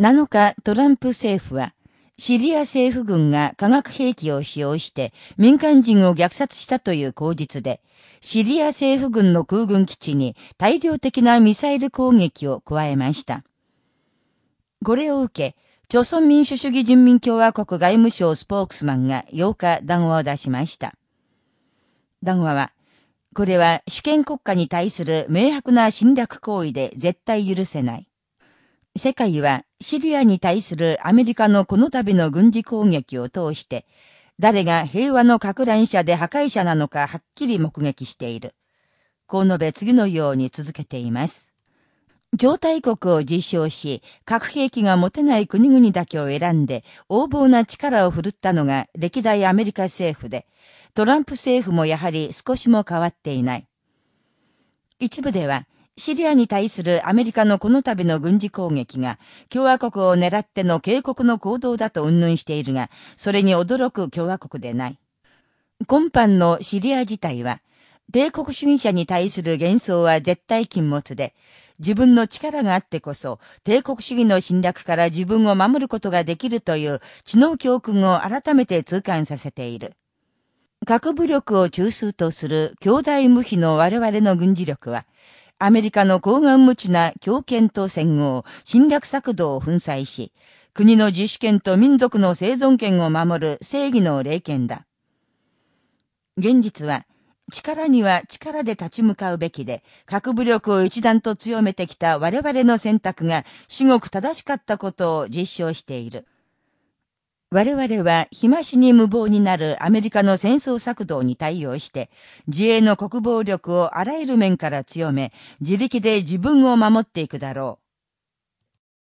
7日、トランプ政府は、シリア政府軍が化学兵器を使用して民間人を虐殺したという口実で、シリア政府軍の空軍基地に大量的なミサイル攻撃を加えました。これを受け、朝鮮民主主義人民共和国外務省スポークスマンが8日談話を出しました。談話は、これは主権国家に対する明白な侵略行為で絶対許せない。世界はシリアに対するアメリカのこの度の軍事攻撃を通して、誰が平和の拡乱者で破壊者なのかはっきり目撃している。こう述べ次のように続けています。状態国を実証し、核兵器が持てない国々だけを選んで、横暴な力を振るったのが歴代アメリカ政府で、トランプ政府もやはり少しも変わっていない。一部では、シリアに対するアメリカのこの度の軍事攻撃が、共和国を狙っての警告の行動だと云々しているが、それに驚く共和国でない。今般のシリア自体は、帝国主義者に対する幻想は絶対禁物で、自分の力があってこそ、帝国主義の侵略から自分を守ることができるという知能教訓を改めて痛感させている。核武力を中枢とする兄弟無比の我々の軍事力は、アメリカの高顔無知な強権と戦後、侵略策動を粉砕し、国の自主権と民族の生存権を守る正義の霊権だ。現実は、力には力で立ち向かうべきで、核武力を一段と強めてきた我々の選択が至極正しかったことを実証している。我々は日増しに無謀になるアメリカの戦争策動に対応して、自衛の国防力をあらゆる面から強め、自力で自分を守っていくだろう。